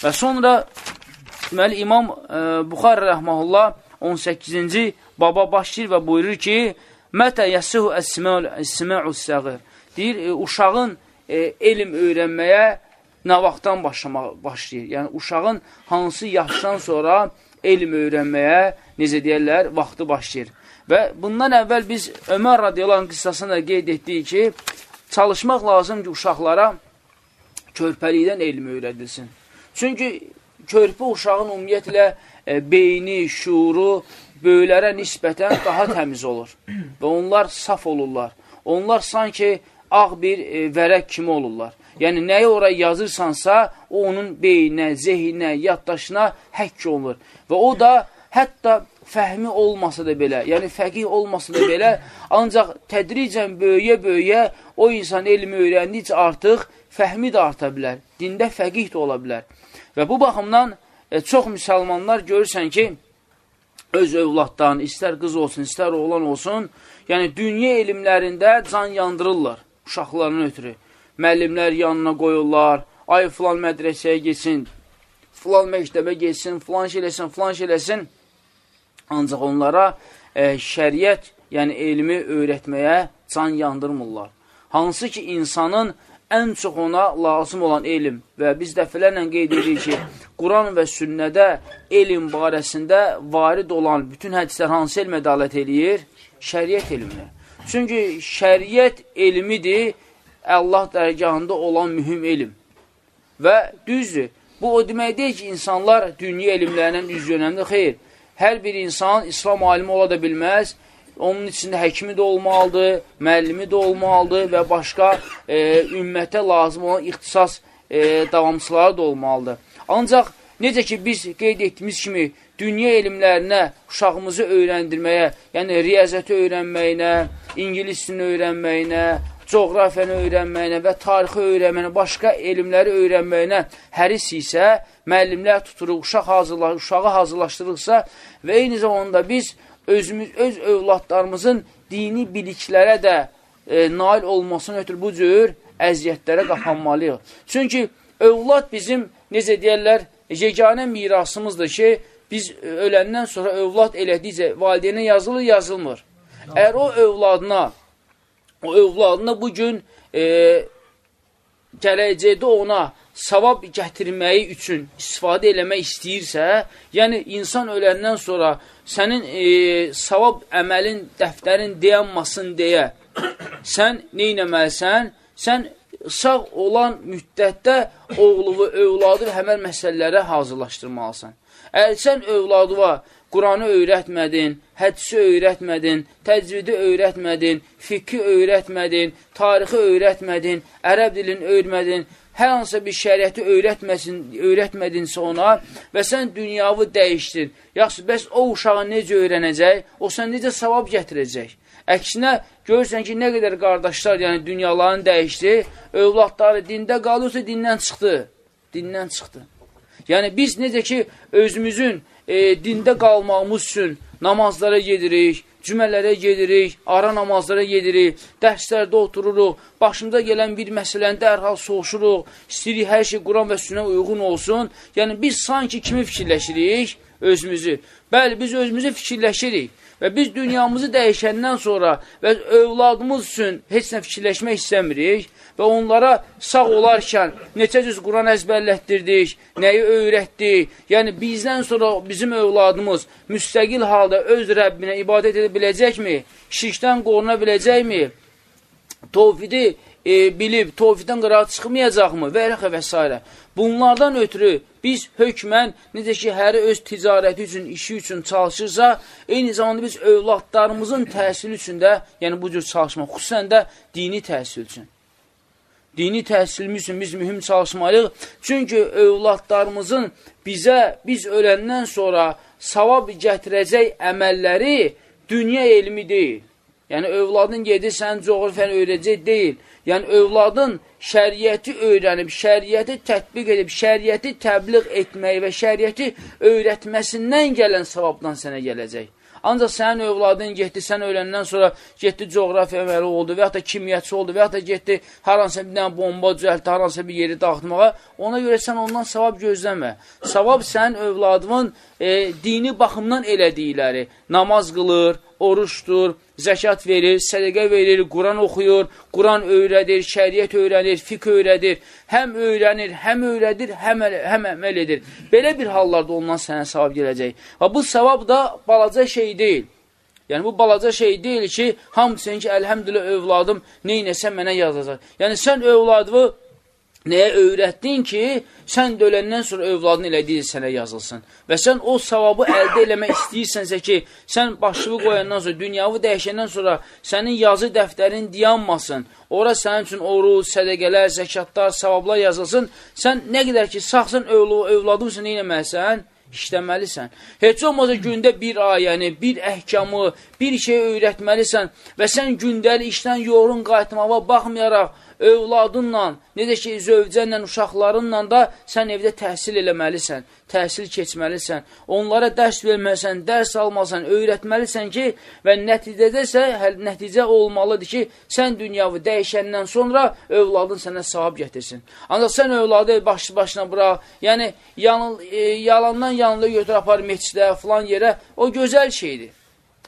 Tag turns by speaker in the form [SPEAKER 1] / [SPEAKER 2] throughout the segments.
[SPEAKER 1] Və sonra deməli İmam e, Buxar rəhməhullah 18-ci baba başlayır və buyurur ki, Mətə yəsihu əs-simə'u səğir. Deyir, e, uşağın e, elm öyrənməyə nə vaxtdan başlamaq başlayır? Yəni, uşağın hansı yaşdan sonra elm öyrənməyə, necə deyərlər, vaxtı başlayır. Və bundan əvvəl biz Ömər radiyaların qıssasını da qeyd etdik ki, çalışmaq lazım ki, uşaqlara körpəlikdən elm öyrədilsin. Çünki körpə uşağın ümumiyyətlə e, beyni, şuuru böyüklərə nisbətən daha təmiz olur və onlar saf olurlar. Onlar sanki ağ bir e, vərək kimi olurlar. Yəni, nəyi oraya yazırsansa, o onun beyninə, zehinə, yaddaşına həkk olunur. Və o da hətta fəhmi olmasa da belə, yəni fəqih olmasa da belə, ancaq tədricən böyüyə-böyüyə o insan elmi öyrəndikcə artıq fəhmi də arta bilər, dində fəqih də ola bilər. Və bu baxımdan e, çox müsəlmanlar görürsən ki, öz övladdan, istər qız olsun, istər oğlan olsun, yəni dünya elmlərində can yandırırlar uşaqlarının ötürü. Müəllimlər yanına qoyurlar, ay filan mədrəsəyə geçsin, filan məktəbə geçsin, filan şey eləsin, filan şey eləsin. Ancaq onlara e, şəriət, yəni elmi öyrətməyə can yandırmırlar. Hansı ki, insanın ən çox ona lazım olan elm və biz dəfələrlə qeyd edirik ki, Quran və sünnədə elm barəsində varid olan bütün hədislər hansı elmə dalət eləyir? Şəriət elminə. Çünki şəriət elmidir Allah dərgahında olan mühüm elm. Və düzdür, bu o demək deyil ki, insanlar dünya elmlərindən üz yönəmdir. Xeyr, hər bir insan İslam alimi ola da bilməz, onun içində həkimi də olmalıdır, müəllimi də olmalıdır və başqa e, ümmətə lazım olan ixtisas e, davamçıları da olmalıdır. Ancaq necə ki, biz qeyd etdiyimiz kimi dünya elmlərinə uşağımızı öyrəndirməyə, yəni riyazəti öyrənməyinə, ingilisini öyrənməyinə, coğrafiyanı öyrənməyinə və tarixi öyrənməyinə, başqa elmləri öyrənməyinə həris isə, müəllimlər tuturuq, uşaq hazırla, uşağı hazırlaşdırırsa və eyni zamanda biz özümüz, öz övladlarımızın dini biliklərə də e, nail olmasını ötürü bu cür əziyyətlərə qapanmalıyıq. Çünki övlad bizim, necə deyərlər, yeganə mirasımızdır ki, biz öləndən sonra övlad elədikcə valideynə yazılır, yazılmır. Əgər o övladına, o övladına bugün e, gələcəkdə ona savab gətirməyi üçün istifadə eləmək istəyirsə, yəni insan öləndən sonra sənin e, savab əməlin, dəftərin dayanmasın deyə sən neynəməlisən? Sən sağ olan müddətdə oğluvu, övladı və həmər məsələlərə hazırlaşdırmalısan. Əgər sən övladıva Quranı öyrətmədin, hədisi öyrətmədin, təcvidi öyrətmədin, fikri öyrətmədin, tarixi öyrətmədin, ərəb dilini öyrətmədin, hər hansısa bir şəriəti öyrətməsin, öyrətmədinsə ona və sən dünyavı dəyişdir. Yaxşı, bəs o uşağı necə öyrənəcək, o sən necə savab gətirəcək? Əksinə, görürsən ki, nə qədər qardaşlar, yəni dünyalarını dəyişdi, övladları dində qalırsa dindən çıxdı, dindən çıxdı. Yəni, biz necə ki, özümüzün e, dində qalmağımız üçün namazlara gedirik, cümələrə gedirik, ara namazlara gedirik, dərslərdə otururuq, başımıza gələn bir məsələni dərhal soğuşuruq, istəyirik hər şey Quran və sünnə uyğun olsun. Yəni, biz sanki kimi fikirləşirik? Özümüzü. Bəli, biz özümüzü fikirləşirik. Və biz dünyamızı dəyişəndən sonra və övladımız üçün heç nə fikirləşmək istəmirik və onlara sağ olarkən neçə cüz Quran əzbərlətdirdik, nəyi öyrətdik. Yəni, bizdən sonra bizim övladımız müstəqil halda öz Rəbbinə ibadət edə biləcəkmi? Şirkdən qoruna biləcəkmi? Tovfidi e, bilib, tovfiddən qıraat çıxmayacaqmı? Və və s. Bunlardan ötürü biz hökmən, necə ki, həri öz ticarəti üçün, işi üçün çalışırsa, eyni zamanda biz övladlarımızın təhsili üçün də, yəni bu cür çalışmaq, xüsusən də dini təhsil üçün. Dini təhsilimiz üçün biz mühüm çalışmalıyıq. Çünki övladlarımızın bizə, biz öləndən sonra savab gətirəcək əməlləri dünya elmi deyil. Yəni, övladın gedirsən, coğrafiyəni öyrəcək deyil. Yəni, övladın şəriyyəti öyrənib, şəriyyəti tətbiq edib, şəriyyəti təbliğ etməyi və şəriyyəti öyrətməsindən gələn savabdan sənə gələcək. Ancaq sənin övladın getdi, sən öləndən sonra getdi coğrafiya əməli oldu və yaxud da kimyətçi oldu və yaxud da getdi haransa bir dənə bomba düzəltdi, haransa bir yeri dağıtmağa. Ona görə sən ondan savab gözləmə. Savab sənin övladının e, dini baxımdan elədikləri, namaz qılır, oruçdur, zəkat verir, sədəqə verir, Quran oxuyur, Quran öyrədir, şəriət öyrənir, fiqh öyrədir, həm öyrənir, həm öyrədir, həm, həm əməl edir. Belə bir hallarda ondan sənə savab gələcək. Və bu savab da balaca şey deyil. Yəni, bu balaca şey deyil ki, hamısın ki, əlhəmdülə övladım neynəsə mənə yazacaq. Yəni, sən övladını Nəyə öyrətdin ki, sən də öləndən sonra övladın elədiyi sənə yazılsın. Və sən o savabı əldə eləmək istəyirsənsə ki, sən başlığı qoyandan sonra, dünyavı dəyişəndən sonra sənin yazı dəftərin dayanmasın. Ora sənin üçün oruc, sədəqələr, zəkatlar, savablar yazılsın. Sən nə qədər ki, sağsın övladın üçün neynəməlisən? işləməlisən. Heç olmasa gündə bir ayəni, bir əhkamı, bir şey öyrətməlisən və sən gündəlik işdən yorun qayıtmağa baxmayaraq övladınla, necə ki, zövcənlə, uşaqlarınla da sən evdə təhsil eləməlisən, təhsil keçməlisən, onlara dərs verməlisən, dərs almalısan, öyrətməlisən ki, və nəticədə isə nəticə olmalıdır ki, sən dünyavı dəyişəndən sonra övladın sənə sahib gətirsin. Ancaq sən övladı baş başına bıraq, yəni yanıl, e, yalandan yanında götür apar meçdə, filan yerə, o gözəl şeydir.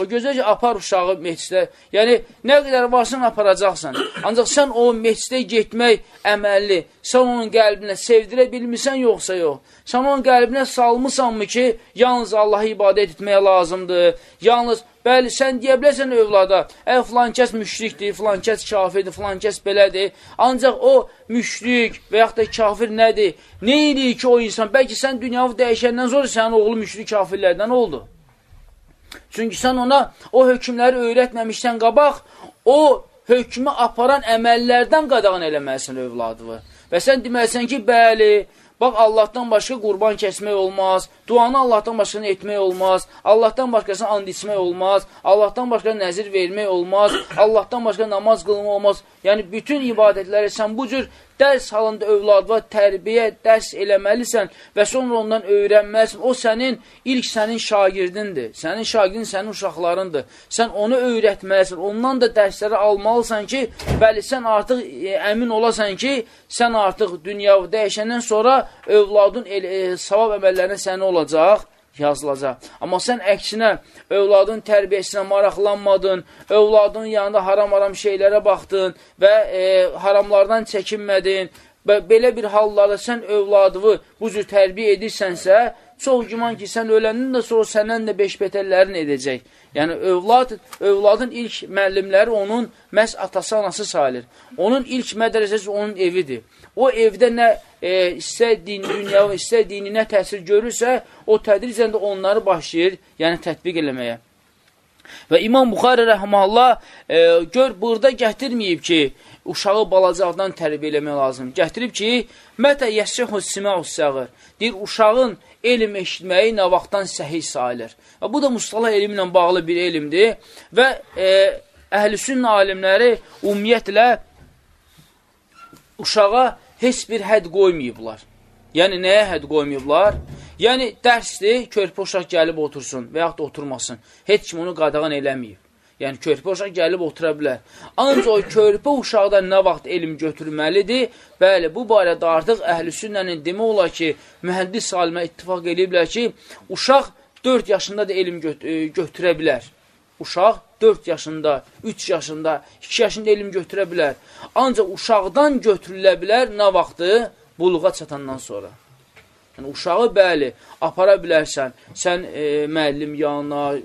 [SPEAKER 1] O gözəl ki, apar uşağı meçdə. Yəni, nə qədər varsın aparacaqsan. Ancaq sən o meçdə getmək əməlli, sən onun qəlbinə sevdirə bilmirsən, yoxsa yox. Sən onun qəlbinə salmısanmı ki, yalnız Allahı ibadət etməyə lazımdır. Yalnız, bəli, sən deyə bilərsən övlada, ə, filan kəs müşrikdir, filan kəs kafirdir, filan kəs belədir. Ancaq o müşrik və yaxud da kafir nədir? Nə eləyir ki, o insan? Bəlkə sən dünyanı dəyişəndən sonra sənin oğlu müşrik kafirlərdən oldu. Çünki sən ona o hökmləri öyrətməmişdən qabaq, o hökmü aparan əməllərdən qadağan eləməlisən övladını. Və sən deməlisən ki, bəli, Bax, Allahdan başqa qurban kəsmək olmaz, duanı Allahdan başqasını etmək olmaz, Allahdan başqasını and içmək olmaz, Allahdan başqa nəzir vermək olmaz, Allahdan başqa namaz qılmaq olmaz. Yəni, bütün ibadətləri sən bu cür dərs halında övladına tərbiyə, dərs eləməlisən və sonra ondan öyrənməlisən. O sənin, ilk sənin şagirdindir. Sənin şagirdin sənin uşaqlarındır. Sən onu öyrətməlisən, ondan da dərsləri almalısan ki, bəli, sən artıq e, əmin olasan ki, sən artıq dünya dəyişəndən sonra övladın el, e, savab əməllərinə səni olacaq yazılacaq. Amma sən əksinə övladın tərbiyəsinə maraqlanmadın, övladın yanında haram-haram şeylərə baxdın və e, haramlardan çəkinmədin və belə bir hallarda sən övladını bu cür tərbiyə edirsənsə, çox güman ki, sən öləndən də sonra səndən də beş betəllərin edəcək. Yəni, övlad, övladın ilk müəllimləri onun məhz atası, anası sayılır. Onun ilk mədrəsəsi onun evidir. O evdə nə e, istər din, dünya, istər dininə təsir görürsə, o tədricən də onları başlayır, yəni tətbiq eləməyə. Və İmam Buxarə rəhməllah e, gör, burada gətirməyib ki, uşağı balacaqdan tərbiyə eləmək lazım. Gətirib ki, mətə yəssəhu siməussəğir. Deyir, uşağın elm eşitməyi nə vaxtdan səhih sayılır. Və bu da mustalah elmlə bağlı bir elmdir və e, əhlüsün alimləri ümumiyyətlə uşağa heç bir hədd qoymayıblar. Yəni, nəyə hədd qoymayıblar? Yəni, dərsdir, körpə uşaq gəlib otursun və yaxud da oturmasın. Heç kim onu qadağan eləməyib. Yəni, körpə uşaq gəlib otura bilər. Ancaq o körpə uşaqdan nə vaxt elm götürməlidir? Bəli, bu barədə artıq əhl-i sünnənin demək olar ki, mühəndis alimə ittifaq ediblər ki, uşaq 4 yaşında da elm e, götürə bilər. Uşaq 4 yaşında, 3 yaşında, 2 yaşında elm götürə bilər. Ancaq uşaqdan götürülə bilər nə vaxtı? Buluğa çatandan sonra. Yəni, uşağı bəli, apara bilərsən. Sən e, müəllim yanına,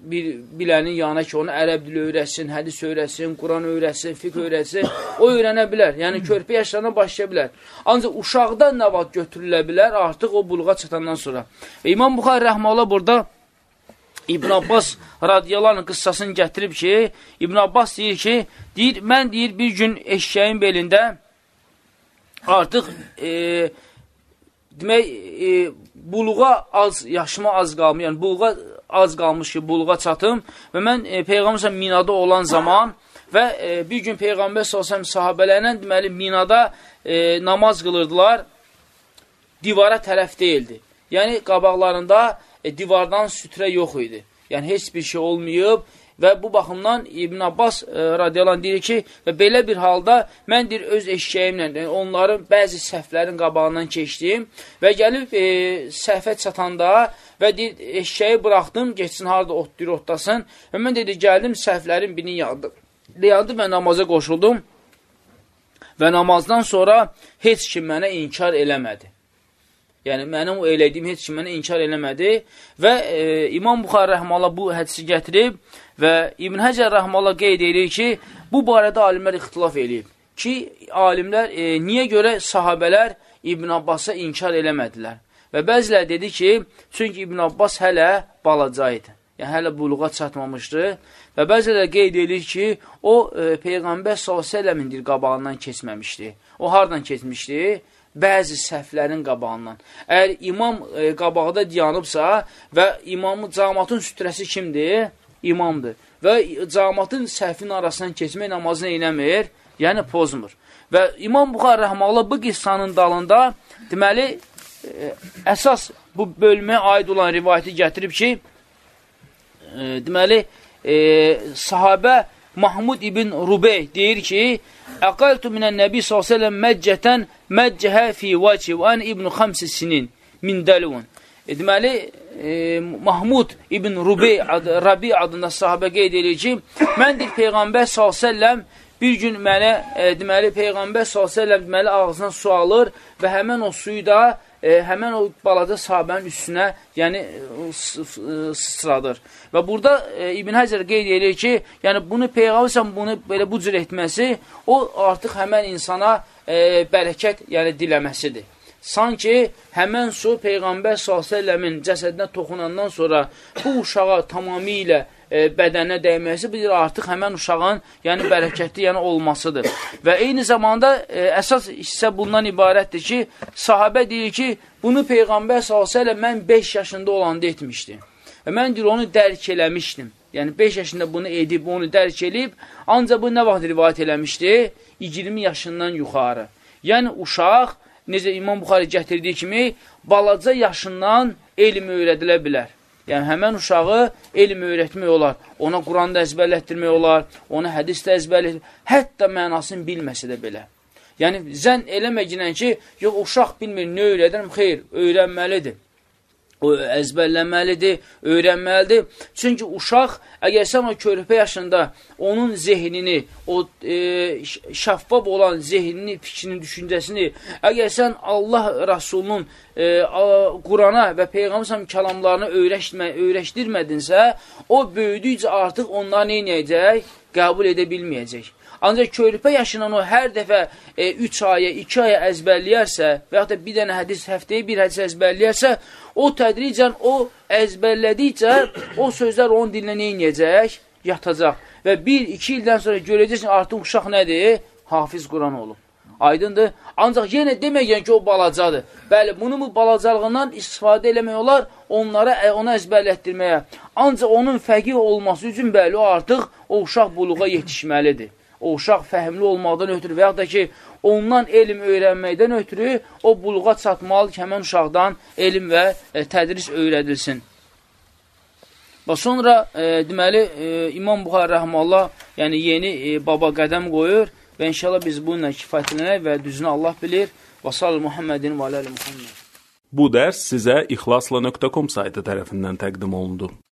[SPEAKER 1] bir bilənin yanına ki, onu ərəb dili öyrətsin, hədis öyrətsin, Quran öyrətsin, fiqh öyrətsin, o öyrənə bilər. Yəni, körpə yaşlarına başlaya bilər. Ancaq uşaqdan nə vaxt götürülə bilər? Artıq o buluğa çatandan sonra. Və İmam Buxar Rəhmələ burada İbn Abbas radiyaların qıssasını gətirib ki, İbn Abbas deyir ki, deyir, mən deyir, bir gün eşkəyin belində artıq e, demək, e, buluğa az, yaşıma az qalmış, yəni buluğa az qalmış ki, buluğa çatım və mən e, Peyğəmbər minada olan zaman və e, bir gün Peyğəmbər s.ə.v sahabələrlə deməli, minada e, namaz qılırdılar, divara tərəf deyildi. Yəni, qabaqlarında e, divardan sütrə yox idi. Yəni, heç bir şey olmayıb və bu baxımdan İbn Abbas e, radiyalan deyir ki, və belə bir halda mən deyir, öz eşkəyimlə yəni, onların bəzi səhvlərin qabağından keçdim və gəlib e, səhvə çatanda və deyir, eşkəyi buraxdım, geçsin harada otlayır, otlasın və mən dedi, gəldim səhvlərin birini yandım. Yandım və namaza qoşuldum və namazdan sonra heç kim mənə inkar eləmədi. Yəni, mənim o elədiyim heç kim mənə inkar eləmədi və e, İmam Buxar Rəhmələ bu hədisi gətirib və İbn Həcər Rəhmələ qeyd edir ki, bu barədə alimlər ixtilaf eləyib ki, alimlər e, niyə görə sahabələr İbn Abbasa inkar eləmədilər? Və bəzilər dedi ki, çünki İbn Abbas hələ balaca idi. Yəni, hələ buluğa çatmamışdı. Və bəzilər qeyd edir ki, o, e, Peyğəmbər s.ə.v-in qabağından keçməmişdi. O, hardan keçmişdi? Bəzi səhvlərin qabağından. Əgər imam e, qabaqda diyanıbsa və imamın camatın sütrəsi kimdir? İmamdır. Və camatın səhvin arasından keçmək namazını eləmir, yəni pozmur. Və İmam Buxar Rəhmələ bu qissanın dalında deməli, e, əsas bu bölməyə aid olan rivayəti gətirib ki, e, deməli, e, sahabə Mahmud ibn Rubey deyir ki, Əqaltu minən Nəbi s.ə.v məccətən məccəhə fi vəci və ən ibn xamsi sinin min dəlvun. E, deməli, e, Mahmud ibn Rubey ad, Rabi adında sahabə qeyd edir ki, mən deyir Peyğəmbər s.ə.v bir gün mənə, e, deməli, Peyğəmbər s.ə.v deməli, ağzına su alır və həmən o suyu da e, həmən o balaca sahabənin üstünə, yəni sıçradır. Və burada e, İbn Həcər qeyd edir ki, yəni bunu Peyğəmbər bunu belə bu cür etməsi, o artıq həmən insana e, bərəkət, yəni diləməsidir. Sanki həmən su Peyğəmbər s.ə.v-in cəsədinə toxunandan sonra bu uşağa tamamilə e, bədəninə dəyməsi bir artıq həmən uşağın yəni bərəkətli yəni olmasıdır. Və eyni zamanda e, əsas hissə bundan ibarətdir ki, sahabə deyir ki, bunu Peyğəmbər s.ə.v mən 5 yaşında olanda etmişdim. Və mən deyir, onu dərk eləmişdim. Yəni 5 yaşında bunu edib, onu dərk eləyib, ancaq bu nə vaxt rivayət eləmişdi? 20 yaşından yuxarı. Yəni uşaq, necə İmam Buxari gətirdiyi kimi, balaca yaşından elm öyrədilə bilər. Yəni, həmən uşağı elm öyrətmək olar, ona Quran da əzbərlətdirmək olar, ona hədis də əzbərlətdirmək, hətta mənasını bilməsə də belə. Yəni, zən eləməginən ki, yox, uşaq bilmir, nə öyrədirəm, xeyr, öyrənməlidir o əzbərləməlidir, öyrənməlidir. Çünki uşaq, əgər sən o körpə yaşında onun zehnini, o e, şəffab olan zehnini, fikrini, düşüncəsini, əgər sən Allah Rasulunun e, Qurana və Peyğəmbər kəlamlarını öyrəşmə, öyrəşdirmədinsə, o böyüdükcə artıq onlar neynəyəcək? Qəbul edə bilməyəcək. Ancaq körpə yaşından o hər dəfə 3 e, aya, 2 aya əzbərləyərsə və yaxud da bir dənə hədis, həftəyə bir hədis əzbərləyərsə, o tədricən o əzbərlədikcə o sözlər onun dilinə neynəyəcək? Yatacaq. Və 1-2 ildən sonra görəcəksin artıq uşaq nədir? Hafiz Quran olub. Aydındır. Ancaq yenə deməyən ki, o balacadır. Bəli, bunu bu balacalığından istifadə eləmək olar, onlara ona əzbərlətdirməyə. Ancaq onun fəqih olması üçün bəli, o artıq o uşaq buluğa yetişməlidir o uşaq fəhmli olmaqdan ötürü və yaxud da ki, ondan elm öyrənməkdən ötürü o buluğa çatmalı ki, həmən uşaqdan elm və e, tədris öyrədilsin. Və sonra, e, deməli, e, İmam Buxar Rəhmallah yəni yeni e, baba qədəm qoyur və inşallah biz bununla kifayətlənək və düzünü Allah bilir. Və sallı Muhammedin və aləli Muhammed.
[SPEAKER 2] Bu dərs sizə ixlasla.com saytı tərəfindən təqdim olundu.